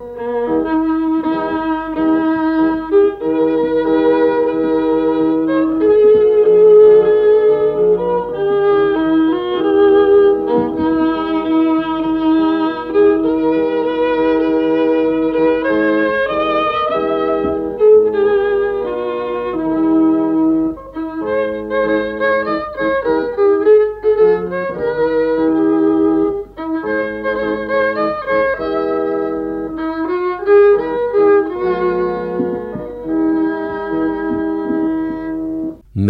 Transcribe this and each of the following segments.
Mm-hmm.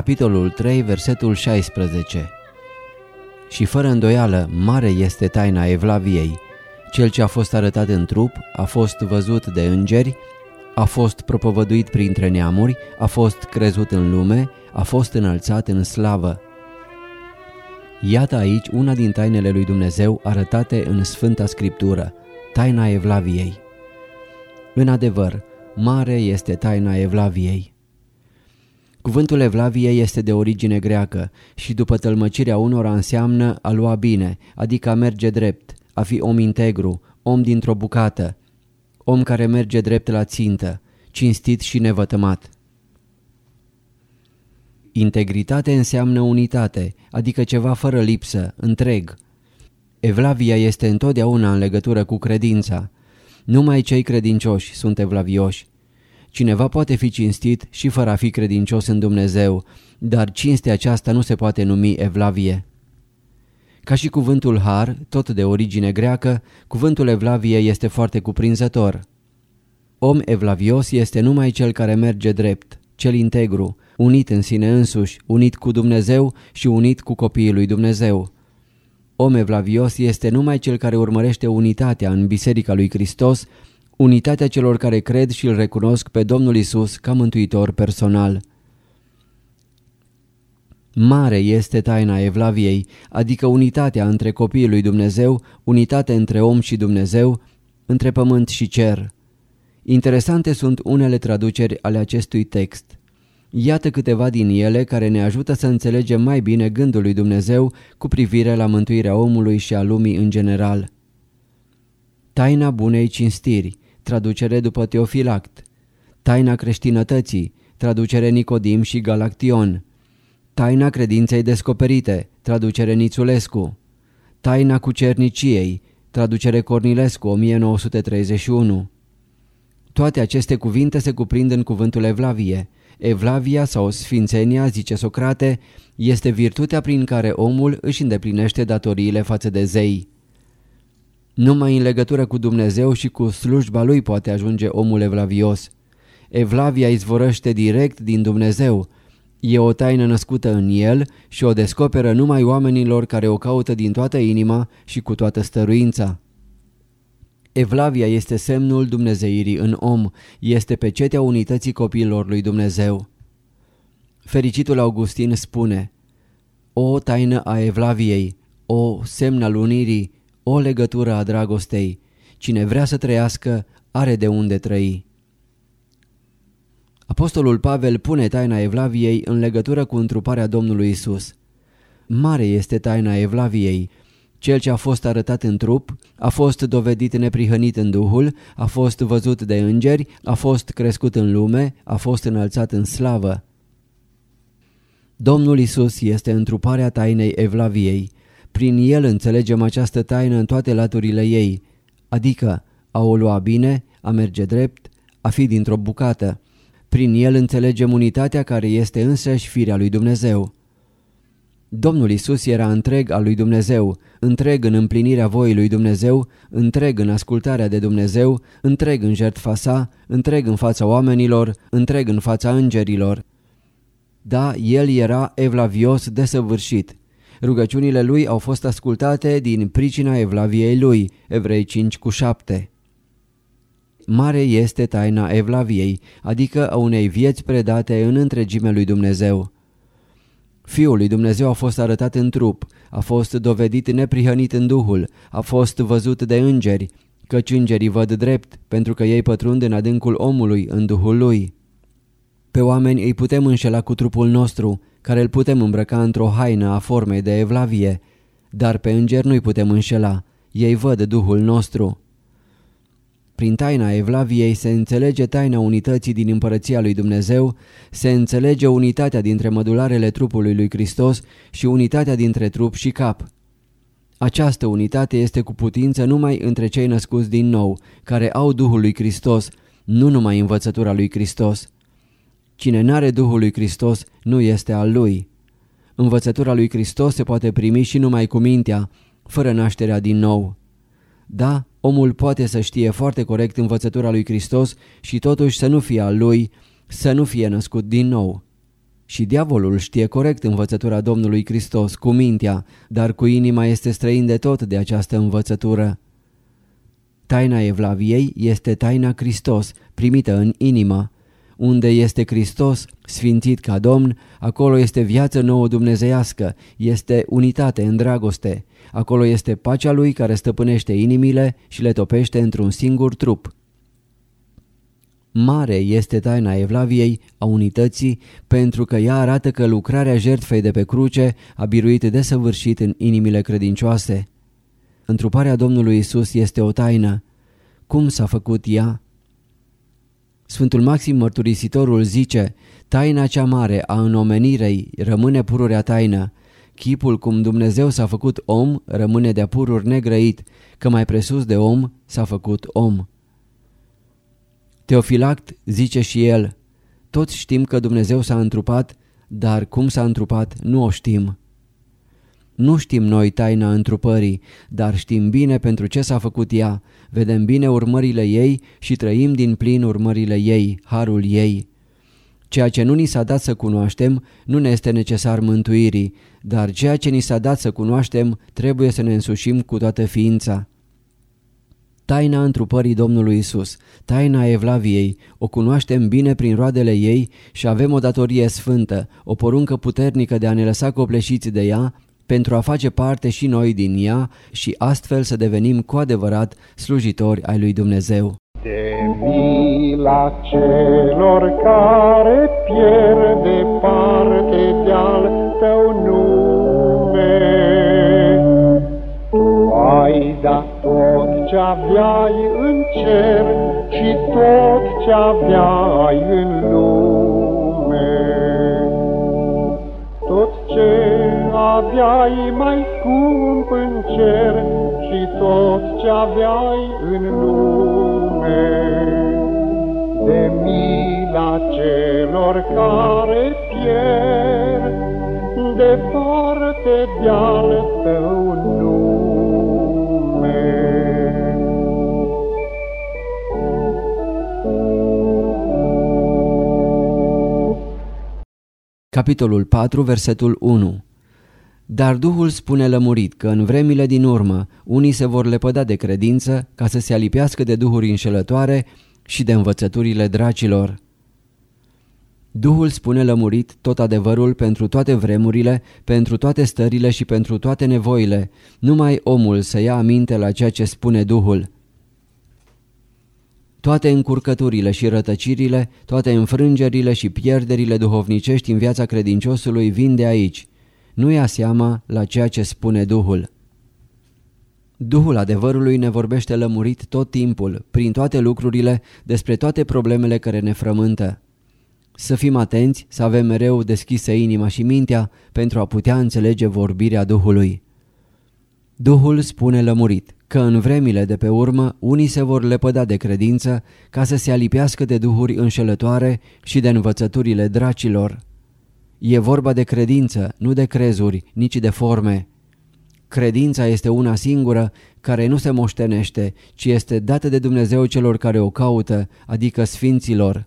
Capitolul 3, versetul 16 Și fără îndoială, mare este taina Evlaviei. Cel ce a fost arătat în trup, a fost văzut de îngeri, a fost propovăduit printre neamuri, a fost crezut în lume, a fost înălțat în slavă. Iată aici una din tainele lui Dumnezeu arătate în Sfânta Scriptură, taina Evlaviei. În adevăr, mare este taina Evlaviei. Cuvântul Evlavie este de origine greacă și după tălmăcirea unora înseamnă a lua bine, adică a merge drept, a fi om integru, om dintr-o bucată, om care merge drept la țintă, cinstit și nevătămat. Integritate înseamnă unitate, adică ceva fără lipsă, întreg. Evlavia este întotdeauna în legătură cu credința. Numai cei credincioși sunt evlavioși. Cineva poate fi cinstit și fără a fi credincios în Dumnezeu, dar cinstea aceasta nu se poate numi evlavie. Ca și cuvântul har, tot de origine greacă, cuvântul evlavie este foarte cuprinzător. Om evlavios este numai cel care merge drept, cel integru, unit în sine însuși, unit cu Dumnezeu și unit cu copiii lui Dumnezeu. Om evlavios este numai cel care urmărește unitatea în Biserica lui Hristos unitatea celor care cred și îl recunosc pe Domnul Isus ca mântuitor personal. Mare este taina Evlaviei, adică unitatea între copiii lui Dumnezeu, unitatea între om și Dumnezeu, între pământ și cer. Interesante sunt unele traduceri ale acestui text. Iată câteva din ele care ne ajută să înțelegem mai bine gândul lui Dumnezeu cu privire la mântuirea omului și a lumii în general. Taina bunei cinstiri traducere după Teofilact, Taina creștinătății, traducere Nicodim și Galaction, Taina credinței descoperite, traducere Nițulescu, Taina cucerniciei, traducere Cornilescu 1931. Toate aceste cuvinte se cuprind în cuvântul Evlavie. Evlavia sau Sfințenia, zice Socrate, este virtutea prin care omul își îndeplinește datoriile față de zei. Numai în legătură cu Dumnezeu și cu slujba lui poate ajunge omul evlavios. Evlavia izvorăște direct din Dumnezeu. E o taină născută în el și o descoperă numai oamenilor care o caută din toată inima și cu toată stăruința. Evlavia este semnul dumnezeirii în om, este pecetea unității copiilor lui Dumnezeu. Fericitul Augustin spune, O taină a Evlaviei, o semn al unirii, o legătură a dragostei. Cine vrea să trăiască are de unde trăi. Apostolul Pavel pune taina Evlaviei în legătură cu întruparea Domnului Isus. Mare este taina Evlaviei. Cel ce a fost arătat în trup, a fost dovedit neprihănit în Duhul, a fost văzut de îngeri, a fost crescut în lume, a fost înălțat în slavă. Domnul Isus este întruparea tainei Evlaviei. Prin el înțelegem această taină în toate laturile ei, adică a o lua bine, a merge drept, a fi dintr-o bucată. Prin el înțelegem unitatea care este însăși firea lui Dumnezeu. Domnul Isus era întreg al lui Dumnezeu, întreg în împlinirea voii lui Dumnezeu, întreg în ascultarea de Dumnezeu, întreg în jertfa sa, întreg în fața oamenilor, întreg în fața îngerilor. Da, el era evlavios desăvârșit. Rugăciunile lui au fost ascultate din pricina evlaviei lui, Evrei 5 cu 7. Mare este taina evlaviei, adică a unei vieți predate în întregime lui Dumnezeu. Fiul lui Dumnezeu a fost arătat în trup, a fost dovedit neprihănit în Duhul, a fost văzut de îngeri, căci îngerii văd drept, pentru că ei pătrund în adâncul omului, în Duhul lui. Pe oameni îi putem înșela cu trupul nostru, care îl putem îmbrăca într-o haină a formei de evlavie, dar pe îngeri nu-i putem înșela, ei văd Duhul nostru. Prin taina Evlaviei se înțelege taina unității din împărăția lui Dumnezeu, se înțelege unitatea dintre mădularele trupului lui Hristos și unitatea dintre trup și cap. Această unitate este cu putință numai între cei născuți din nou, care au Duhul lui Hristos, nu numai învățătura lui Hristos. Cine n-are Duhul lui Hristos nu este al lui. Învățătura lui Hristos se poate primi și numai cu mintea, fără nașterea din nou. Da, omul poate să știe foarte corect învățătura lui Hristos și totuși să nu fie al lui, să nu fie născut din nou. Și diavolul știe corect învățătura Domnului Hristos cu mintea, dar cu inima este străin de tot de această învățătură. Taina Evlaviei este taina Hristos, primită în inimă. Unde este Hristos, sfințit ca Domn, acolo este viață nouă dumnezeiască, este unitate în dragoste. Acolo este pacea Lui care stăpânește inimile și le topește într-un singur trup. Mare este taina Evlaviei, a unității, pentru că ea arată că lucrarea jertfei de pe cruce a biruit desăvârșit în inimile credincioase. Întruparea Domnului Isus este o taină. Cum s-a făcut ea? Sfântul Maxim Mărturisitorul zice, taina cea mare a înomenirei rămâne pururea taină, chipul cum Dumnezeu s-a făcut om rămâne de-a pururi negrăit, că mai presus de om s-a făcut om. Teofilact zice și el, toți știm că Dumnezeu s-a întrupat, dar cum s-a întrupat nu o știm. Nu știm noi taina întrupării, dar știm bine pentru ce s-a făcut ea, vedem bine urmările ei și trăim din plin urmările ei, harul ei. Ceea ce nu ni s-a dat să cunoaștem nu ne este necesar mântuirii, dar ceea ce ni s-a dat să cunoaștem trebuie să ne însușim cu toată ființa. Taina întrupării Domnului Isus, taina Evlaviei, o cunoaștem bine prin roadele ei și avem o datorie sfântă, o poruncă puternică de a ne lăsa copleșiți de ea pentru a face parte și noi din ea și astfel să devenim cu adevărat slujitori ai lui Dumnezeu. De mila celor care pierde parte de-al tău nume, Tu ai dat tot ce aveai în cer și tot ce aveai în lume. Aveai mai scump în cer și tot ce aveai în lume. De mila celor care pierd, departe de-al tău nume. Capitolul 4, versetul 1 dar Duhul spune lămurit că în vremile din urmă unii se vor lepăda de credință ca să se alipească de duhuri înșelătoare și de învățăturile dracilor. Duhul spune lămurit tot adevărul pentru toate vremurile, pentru toate stările și pentru toate nevoile, numai omul să ia aminte la ceea ce spune Duhul. Toate încurcăturile și rătăcirile, toate înfrângerile și pierderile duhovnicești în viața credinciosului vin de aici nu ia seama la ceea ce spune Duhul. Duhul adevărului ne vorbește lămurit tot timpul, prin toate lucrurile, despre toate problemele care ne frământă. Să fim atenți, să avem mereu deschisă inima și mintea pentru a putea înțelege vorbirea Duhului. Duhul spune lămurit că în vremile de pe urmă unii se vor lepăda de credință ca să se alipească de duhuri înșelătoare și de învățăturile dracilor. E vorba de credință, nu de crezuri, nici de forme. Credința este una singură care nu se moștenește, ci este dată de Dumnezeu celor care o caută, adică sfinților.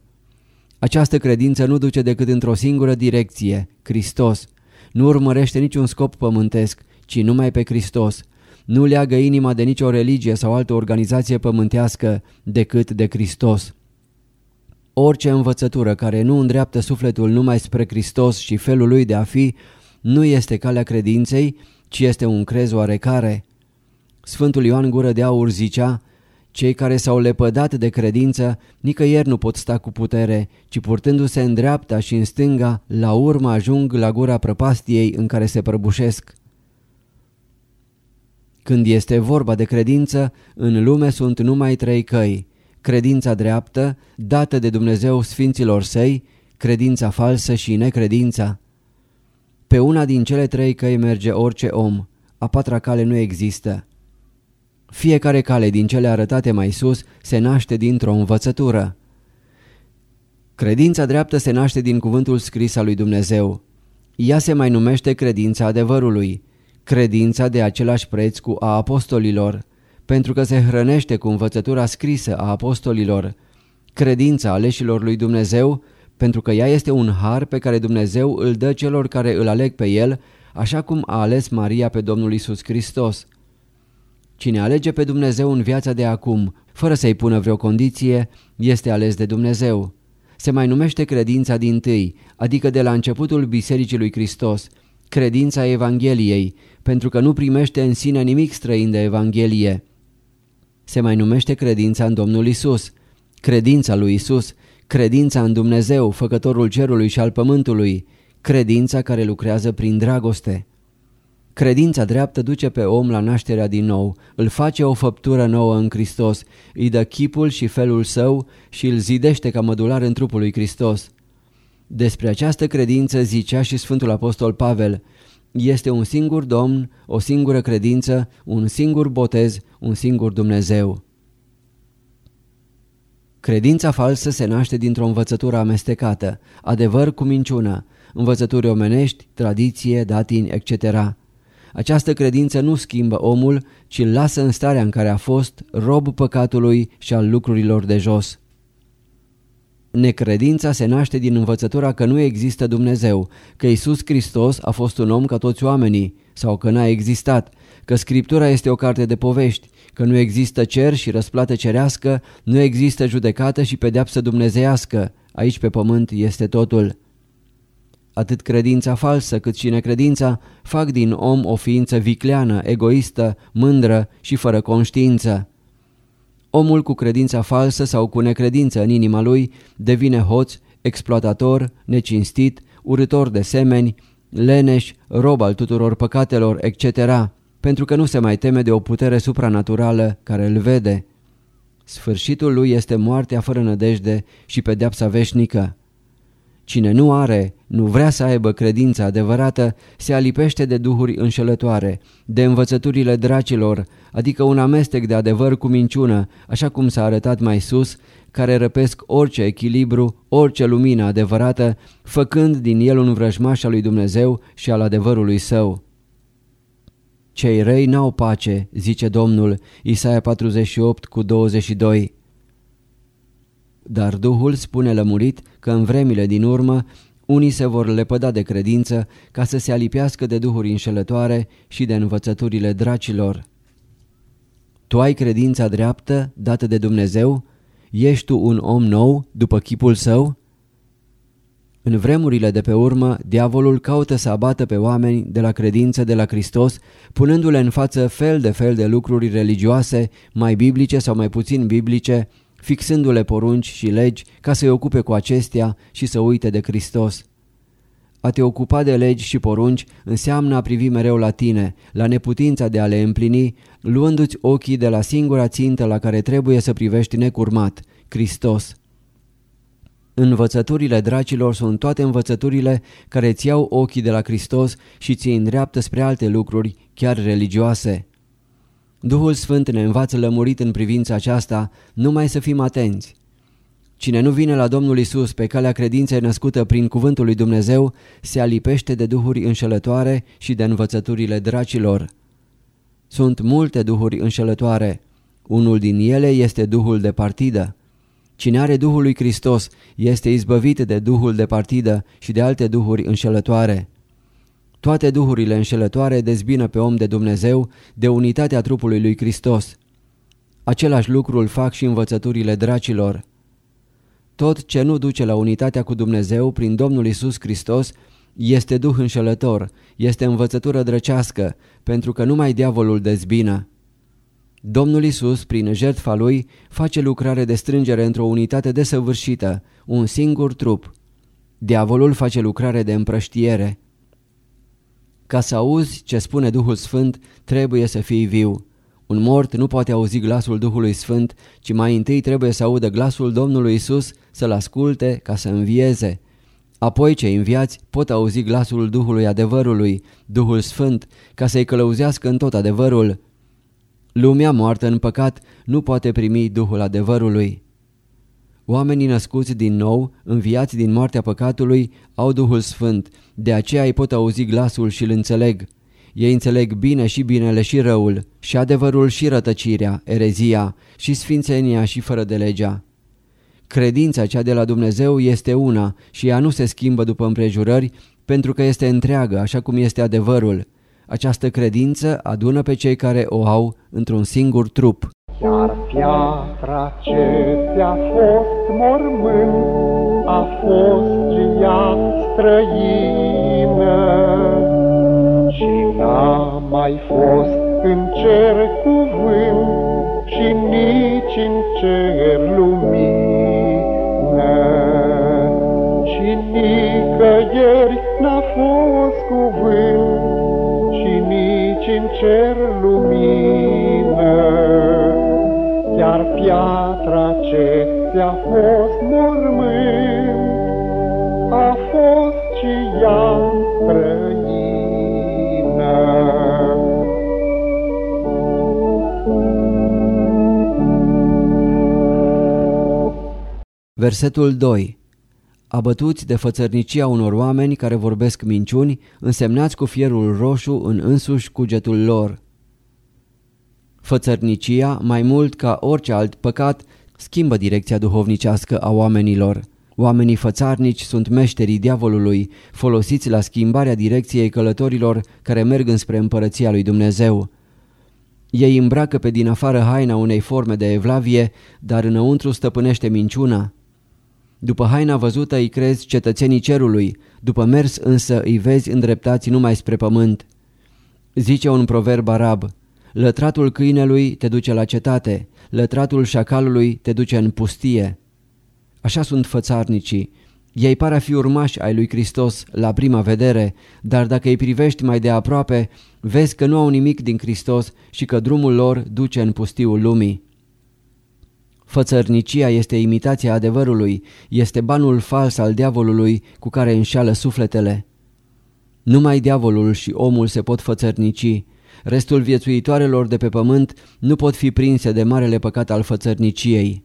Această credință nu duce decât într-o singură direcție, Hristos. Nu urmărește niciun scop pământesc, ci numai pe Hristos. Nu leagă inima de nicio religie sau altă organizație pământească decât de Hristos. Orice învățătură care nu îndreaptă sufletul numai spre Hristos și felul lui de a fi, nu este calea credinței, ci este un crez oarecare. Sfântul Ioan Gură de Aur zicea, cei care s-au lepădat de credință nicăieri nu pot sta cu putere, ci purtându-se în dreapta și în stânga, la urmă ajung la gura prăpastiei în care se prăbușesc. Când este vorba de credință, în lume sunt numai trei căi. Credința dreaptă, dată de Dumnezeu Sfinților Săi, credința falsă și necredința. Pe una din cele trei căi merge orice om, a patra cale nu există. Fiecare cale din cele arătate mai sus se naște dintr-o învățătură. Credința dreaptă se naște din cuvântul scris al lui Dumnezeu. Ea se mai numește credința adevărului, credința de același preț cu a apostolilor, pentru că se hrănește cu învățătura scrisă a apostolilor, credința aleșilor lui Dumnezeu, pentru că ea este un har pe care Dumnezeu îl dă celor care îl aleg pe el, așa cum a ales Maria pe Domnul Isus Hristos. Cine alege pe Dumnezeu în viața de acum, fără să-i pună vreo condiție, este ales de Dumnezeu. Se mai numește credința din tâi, adică de la începutul Bisericii lui Hristos, credința Evangheliei, pentru că nu primește în sine nimic străin de Evanghelie. Se mai numește credința în Domnul Isus, credința lui Isus, credința în Dumnezeu, făcătorul cerului și al pământului, credința care lucrează prin dragoste. Credința dreaptă duce pe om la nașterea din nou, îl face o făptură nouă în Hristos, îi dă chipul și felul său și îl zidește ca mădular în trupul lui Hristos. Despre această credință zicea și Sfântul Apostol Pavel, este un singur Domn, o singură credință, un singur botez, un singur Dumnezeu. Credința falsă se naște dintr-o învățătură amestecată, adevăr cu minciună, învățături omenești, tradiție, datini, etc. Această credință nu schimbă omul, ci îl lasă în starea în care a fost, rob păcatului și al lucrurilor de jos. Necredința se naște din învățătura că nu există Dumnezeu, că Isus Hristos a fost un om ca toți oamenii, sau că n-a existat, că Scriptura este o carte de povești, că nu există cer și răsplată cerească, nu există judecată și pedeapsă dumnezeiască, aici pe pământ este totul. Atât credința falsă cât și necredința fac din om o ființă vicleană, egoistă, mândră și fără conștiință. Omul cu credința falsă sau cu necredință în inima lui devine hoț, exploatator, necinstit, urător de semeni, leneș, rob al tuturor păcatelor, etc., pentru că nu se mai teme de o putere supranaturală care îl vede. Sfârșitul lui este moartea fără nădejde și pedeapsa veșnică. Cine nu are, nu vrea să aibă credința adevărată, se alipește de duhuri înșelătoare, de învățăturile dracilor, adică un amestec de adevăr cu minciună, așa cum s-a arătat mai sus, care răpesc orice echilibru, orice lumină adevărată, făcând din el un vrăjmaș al lui Dumnezeu și al adevărului său. Cei răi n-au pace, zice Domnul, Isaia 48 cu 22. Dar Duhul spune lămurit că în vremile din urmă unii se vor lepăda de credință ca să se alipească de duhuri înșelătoare și de învățăturile dracilor. Tu ai credința dreaptă dată de Dumnezeu? Ești tu un om nou după chipul său? În vremurile de pe urmă, diavolul caută să abată pe oameni de la credință de la Hristos, punându-le în față fel de fel de lucruri religioase, mai biblice sau mai puțin biblice, fixându-le porunci și legi ca să-i ocupe cu acestea și să uite de Hristos. A te ocupa de legi și porunci înseamnă a privi mereu la tine, la neputința de a le împlini, luându-ți ochii de la singura țintă la care trebuie să privești necurmat, Hristos. Învățăturile dracilor sunt toate învățăturile care îți iau ochii de la Hristos și ți îndreaptă spre alte lucruri, chiar religioase. Duhul Sfânt ne învață lămurit în privința aceasta, numai să fim atenți. Cine nu vine la Domnul Isus pe calea credinței născută prin cuvântul lui Dumnezeu, se alipește de duhuri înșelătoare și de învățăturile dracilor. Sunt multe duhuri înșelătoare. Unul din ele este duhul de partidă. Cine are Duhul lui Hristos este izbăvit de Duhul de partidă și de alte duhuri înșelătoare. Toate duhurile înșelătoare dezbină pe om de Dumnezeu de unitatea trupului lui Hristos. Același lucru îl fac și învățăturile dracilor. Tot ce nu duce la unitatea cu Dumnezeu prin Domnul Isus Hristos este duh înșelător, este învățătură drăcească, pentru că numai diavolul dezbină. Domnul Isus, prin jertfa lui, face lucrare de strângere într-o unitate desăvârșită, un singur trup. Diavolul face lucrare de împrăștiere. Ca să auzi ce spune Duhul Sfânt, trebuie să fii viu. Un mort nu poate auzi glasul Duhului Sfânt, ci mai întâi trebuie să audă glasul Domnului Isus, să-l asculte ca să învieze. Apoi cei înviați pot auzi glasul Duhului adevărului, Duhul Sfânt, ca să-i călăuzească în tot adevărul. Lumea moartă în păcat nu poate primi Duhul adevărului. Oamenii născuți din nou, înviați din moartea păcatului, au Duhul Sfânt, de aceea îi pot auzi glasul și îl înțeleg. Ei înțeleg bine și binele și răul, și adevărul și rătăcirea, erezia, și sfințenia și fără de legea. Credința cea de la Dumnezeu este una și ea nu se schimbă după împrejurări pentru că este întreagă, așa cum este adevărul. Această credință adună pe cei care o au într-un singur trup. Iar piatra ce ți-a fost mormânt a fost ea străină și n-a mai fost în cer cuvânt și nici în cer lumină. Și nicăieri n-a fost cuvânt și nici în cer lumină. Chiar piatra ce ți-a fost mormânt a fost și ea Versetul 2 Abătuți de fățărnicia unor oameni care vorbesc minciuni, însemnați cu fierul roșu în însuși cugetul lor. Fățărnicia, mai mult ca orice alt păcat, schimbă direcția duhovnicească a oamenilor. Oamenii fățarnici sunt meșterii diavolului, folosiți la schimbarea direcției călătorilor care merg înspre împărăția lui Dumnezeu. Ei îmbracă pe din afară haina unei forme de evlavie, dar înăuntru stăpânește minciuna. După haina văzută îi crezi cetățenii cerului, după mers însă îi vezi îndreptați numai spre pământ. Zice un proverb arab, lătratul câinelui te duce la cetate, lătratul șacalului te duce în pustie. Așa sunt fățarnicii. Ei par a fi urmași ai lui Hristos la prima vedere, dar dacă îi privești mai de aproape, vezi că nu au nimic din Hristos și că drumul lor duce în pustiul lumii. Fățărnicia este imitația adevărului, este banul fals al diavolului cu care înșală sufletele. Numai diavolul și omul se pot fățărnici. Restul viețuitoarelor de pe pământ nu pot fi prinse de marele păcat al fățărniciei.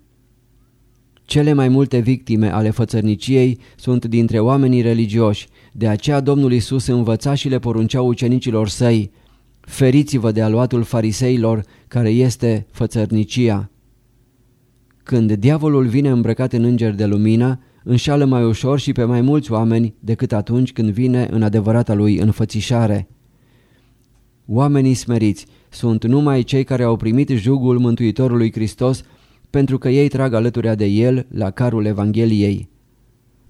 Cele mai multe victime ale fățărniciei sunt dintre oamenii religioși, de aceea Domnul Isus învăța și le poruncea ucenicilor săi, feriți-vă de aluatul fariseilor care este fățărnicia. Când diavolul vine îmbrăcat în înger de lumină, înșală mai ușor și pe mai mulți oameni decât atunci când vine în adevărata lui înfățișare. Oamenii smeriți sunt numai cei care au primit jugul Mântuitorului Hristos pentru că ei trag alăturea de el la carul Evangheliei.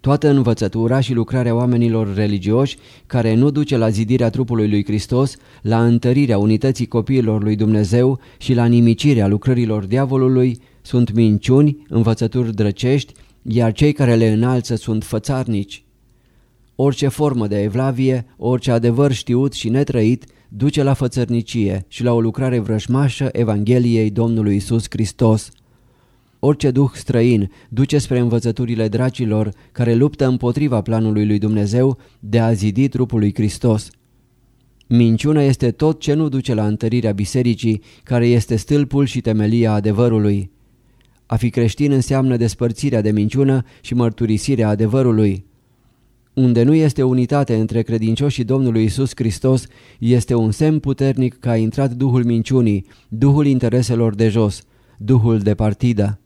Toată învățătura și lucrarea oamenilor religioși, care nu duce la zidirea trupului lui Hristos, la întărirea unității copiilor lui Dumnezeu și la nimicirea lucrărilor diavolului, sunt minciuni, învățături drăcești, iar cei care le înalță sunt fățarnici. Orice formă de evlavie, orice adevăr știut și netrăit, duce la fățărnicie și la o lucrare vrășmașă Evangheliei Domnului Isus Hristos. Orice duh străin duce spre învățăturile dracilor care luptă împotriva planului lui Dumnezeu de a zidi trupul lui Hristos. Minciuna este tot ce nu duce la întărirea bisericii, care este stâlpul și temelia adevărului. A fi creștin înseamnă despărțirea de minciună și mărturisirea adevărului. Unde nu este unitate între credincioșii Domnului Isus Hristos, este un semn puternic că a intrat Duhul minciunii, Duhul intereselor de jos, Duhul de partidă.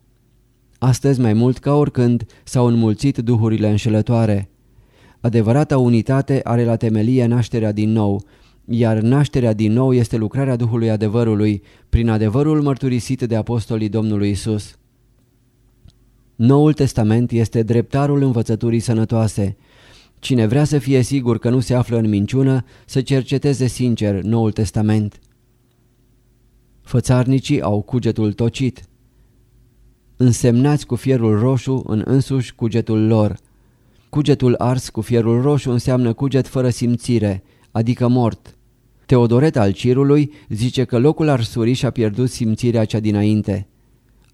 Astăzi, mai mult ca oricând, s-au înmulțit duhurile înșelătoare. Adevărata unitate are la temelie nașterea din nou, iar nașterea din nou este lucrarea Duhului adevărului, prin adevărul mărturisit de apostolii Domnului Isus. Noul Testament este dreptarul învățăturii sănătoase. Cine vrea să fie sigur că nu se află în minciună, să cerceteze sincer Noul Testament. Fățarnicii au cugetul tocit. Însemnați cu fierul roșu în însuși cugetul lor. Cugetul ars cu fierul roșu înseamnă cuget fără simțire, adică mort. Teodoret al Cirului zice că locul arsurii și-a pierdut simțirea cea dinainte.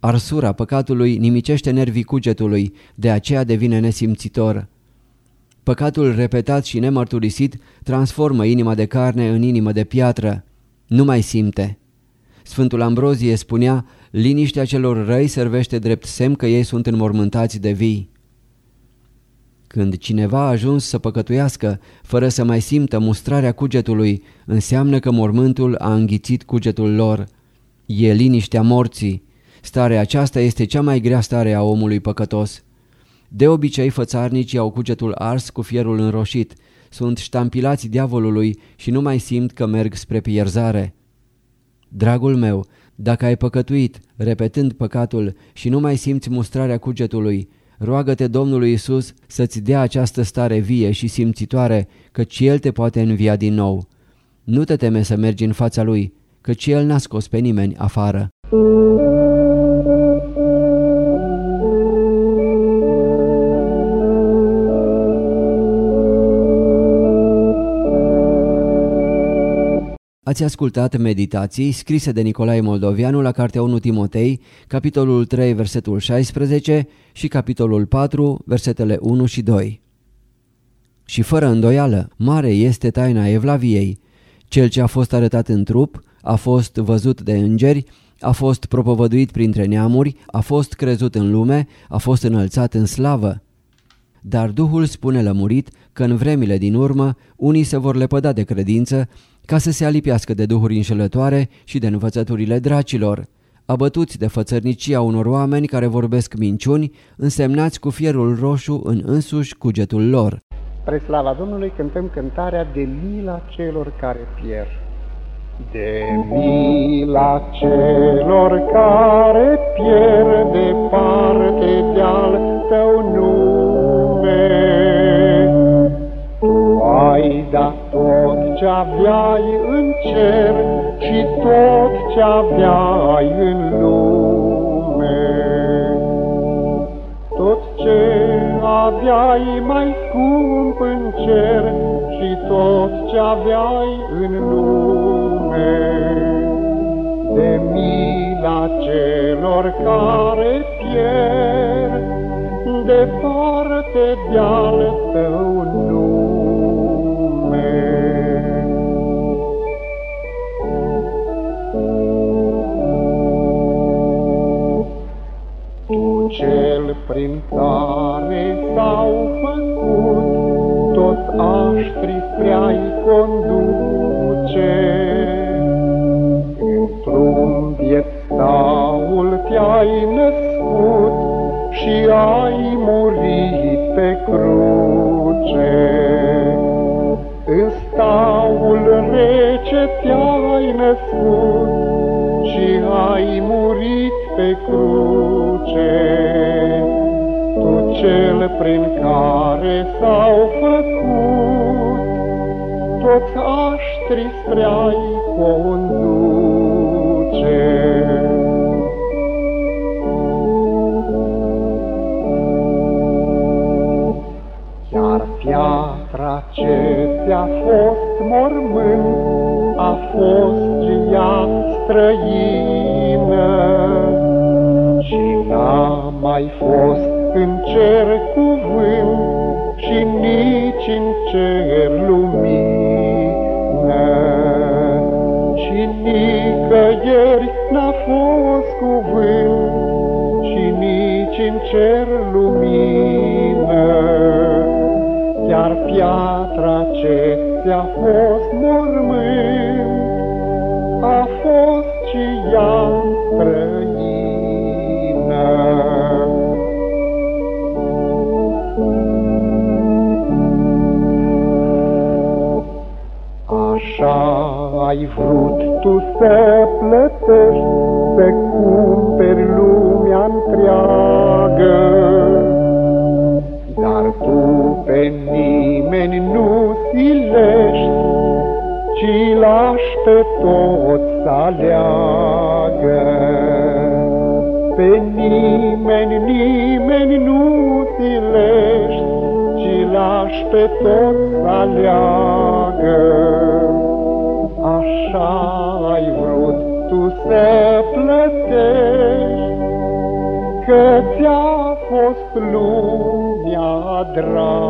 Arsura păcatului nimicește nervii cugetului, de aceea devine nesimțitor. Păcatul repetat și nemărturisit transformă inima de carne în inimă de piatră. Nu mai simte. Sfântul Ambrozie spunea, liniștea celor răi servește drept semn că ei sunt înmormântați de vii. Când cineva a ajuns să păcătuiască, fără să mai simtă mustrarea cugetului, înseamnă că mormântul a înghițit cugetul lor. E liniștea morții. Starea aceasta este cea mai grea stare a omului păcătos. De obicei fățarnicii au cugetul ars cu fierul înroșit, sunt ștampilați diavolului și nu mai simt că merg spre pierzare. Dragul meu, dacă ai păcătuit, repetând păcatul și nu mai simți mustrarea cugetului, roagă-te Domnului Isus să-ți dea această stare vie și simțitoare, căci El te poate învia din nou. Nu te teme să mergi în fața Lui, căci El n-a scos pe nimeni afară. Ați ascultat meditații scrise de Nicolae Moldovianu la Cartea 1 Timotei, capitolul 3, versetul 16 și capitolul 4, versetele 1 și 2. Și fără îndoială, mare este taina Evlaviei. Cel ce a fost arătat în trup, a fost văzut de îngeri, a fost propovăduit printre neamuri, a fost crezut în lume, a fost înălțat în slavă. Dar Duhul spune lămurit că în vremile din urmă unii se vor lepăda de credință ca să se alipiască de duhuri înșelătoare și de învățăturile dracilor, abătuți de fățărnicia unor oameni care vorbesc minciuni, însemnați cu fierul roșu în însuși cugetul lor. Pre slava Domnului cântăm cântarea de mila celor care pierd. De mila celor care pierd departe de-al tău nume, ai dat tot ce aveai în cer și tot ce aveai în lume. Tot ce aveai mai scump în cer și tot ce aveai în lume. De mila celor care pierd, departe de-al tău prin care s-au făcut, tot aștri spre-ai conduce. Într-un biet staul te-ai născut și ai murit pe cruce. În staul rece te-ai născut și ai murit pe cruce cel prin care s-au făcut, toți aștri spre-ai conduce. Iar piatra ce ți-a fost mormânt, a fost și ea străină, și n-a mai fost în cer cuvânt și nici în cer lumină. Și nicăieri n-a fost cuvânt și nici în cer lumină. Chiar piatra ce ți-a fost Așa ai vrut tu să plătești, să cumperi lumea întreagă. Dar tu pe nimeni nu silești, ci lași pe toți să aleagă. Pe nimeni, nimeni nu silești, ci lași pe toți să aleagă. Așa ai vrut tu să plătești, că ți-a fost lumea dragă.